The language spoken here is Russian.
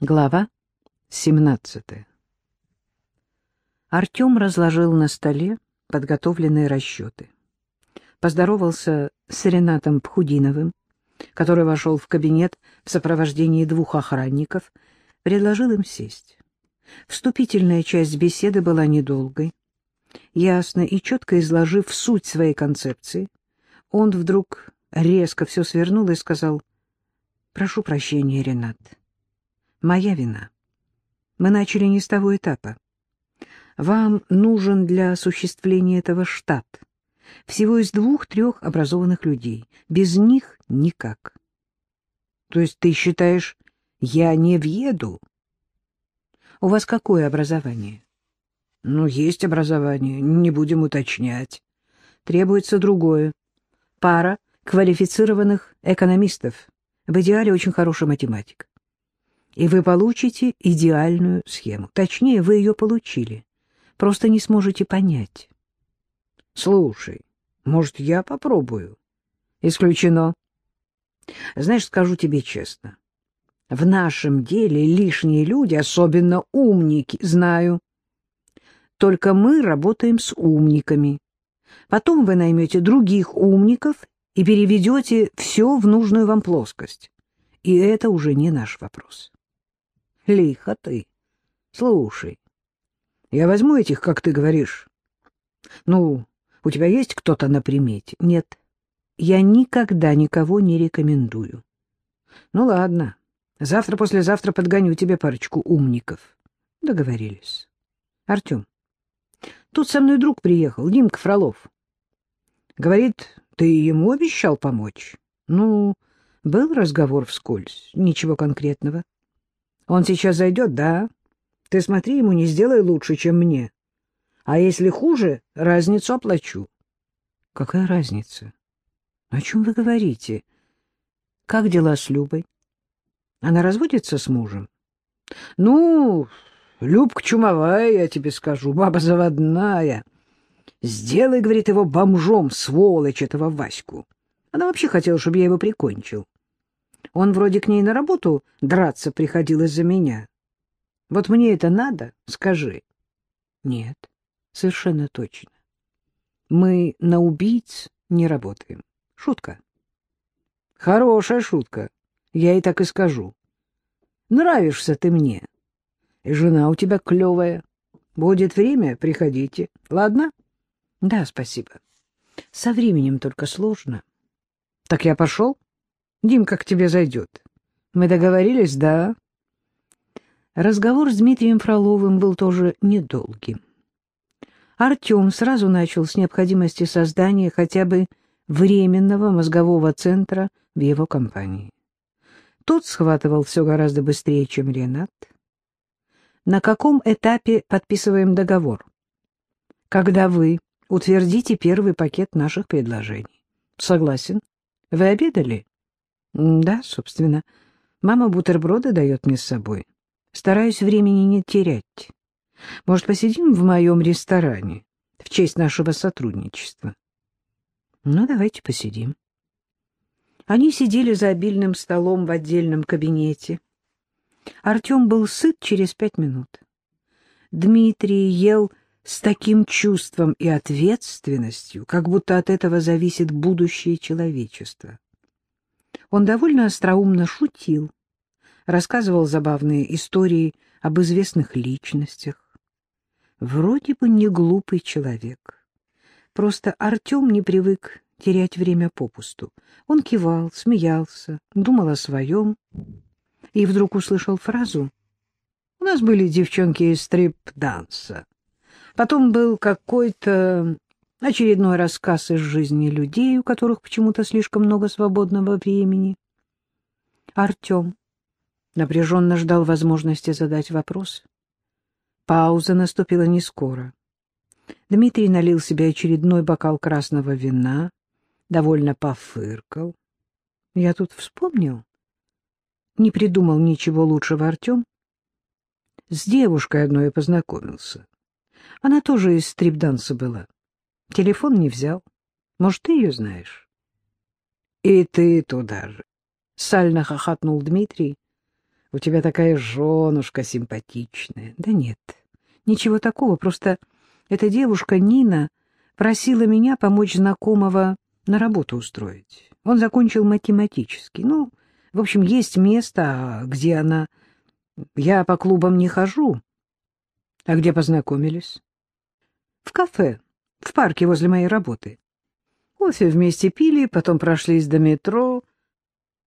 Глава 17 Артем разложил на столе подготовленные расчеты. Поздоровался с Ренатом Пхудиновым, который вошел в кабинет в сопровождении двух охранников, предложил им сесть. Вступительная часть беседы была недолгой. Ясно и четко изложив суть своей концепции, он вдруг резко все свернул и сказал, «Прошу прощения, Ренат, моя вина. Мы начали не с того этапа. Вам нужен для осуществления этого штат, всего из двух-трех образованных людей. Без них никак. То есть ты считаешь, я не въеду? У вас какое образование? Ну, есть образование, не будем уточнять. Требуется другое. Пара квалифицированных экономистов, в идеале очень хороший математик. И вы получите идеальную схему. Точнее, вы ее получили. Просто не сможете понять. Слушай, может, я попробую? Исключено. Знаешь, скажу тебе честно. В нашем деле лишние люди, особенно умники, знаю. Только мы работаем с умниками. Потом вы наймете других умников и переведете все в нужную вам плоскость. И это уже не наш вопрос. Лихо ты. Слушай, я возьму этих, как ты говоришь. Ну, у тебя есть кто-то на примете? Нет. Я никогда никого не рекомендую. Ну, ладно. Завтра-послезавтра подгоню тебе парочку умников. Договорились. Артем, тут со мной друг приехал, Димка Фролов. Говорит, ты ему обещал помочь? Ну, был разговор вскользь, ничего конкретного. Он сейчас зайдет, да? Ты смотри, ему не сделай лучше, чем мне. А если хуже, разницу оплачу. Какая разница? О чем вы говорите? Как дела с Любой? Она разводится с мужем? Ну, Любка чумовая, я тебе скажу, баба заводная. Сделай, говорит, его бомжом, сволочь этого Ваську. Она вообще хотела, чтобы я его прикончил. Он вроде к ней на работу драться приходил из-за меня. Вот мне это надо, скажи. Нет, совершенно точно. Мы на убийц не работаем. Шутка. Хорошая шутка. Я и так и скажу. Нравишься ты мне. И жена у тебя клевая. Будет время, приходите. Ладно? Да, спасибо. Со временем только сложно. Так я пошел? Дим, как тебе зайдет? Мы договорились, да? Разговор с Дмитрием Фроловым был тоже недолгим. Артем сразу начал с необходимости создания хотя бы временного мозгового центра в его компании. Тот схватывал все гораздо быстрее, чем Ренат. На каком этапе подписываем договор? Когда вы утвердите первый пакет наших предложений. Согласен. Вы обедали? Да, собственно. Мама бутерброды дает мне с собой. Стараюсь времени не терять. Может, посидим в моем ресторане в честь нашего сотрудничества? Ну, давайте посидим. Они сидели за обильным столом в отдельном кабинете. Артем был сыт через пять минут. Дмитрий ел с таким чувством и ответственностью, как будто от этого зависит будущее человечества. Он довольно остроумно шутил, рассказывал забавные истории об известных личностях. Вроде бы не глупый человек. Просто Артем не привык терять время попусту. Он кивал, смеялся, думал о своем, и вдруг услышал фразу «У нас были девчонки из стрип-данса». Потом был какой-то очередной рассказ из жизни людей, у которых почему-то слишком много свободного времени. Артем напряженно ждал возможности задать вопрос. Пауза наступила не скоро. Дмитрий налил себе очередной бокал красного вина, довольно пофыркал. Я тут вспомнил. Не придумал ничего лучшего Артем. С девушкой одной я познакомился. Она тоже из стрип-данса была. Телефон не взял. Может, ты ее знаешь? — И ты туда же. Сально хохотнул Дмитрий. У тебя такая женушка симпатичная. Да нет, ничего такого, просто эта девушка Нина просила меня помочь знакомого на работу устроить. Он закончил математический. Ну, в общем, есть место, где она... Я по клубам не хожу. А где познакомились? В кафе, в парке возле моей работы. Кофе вместе пили, потом прошлись до метро.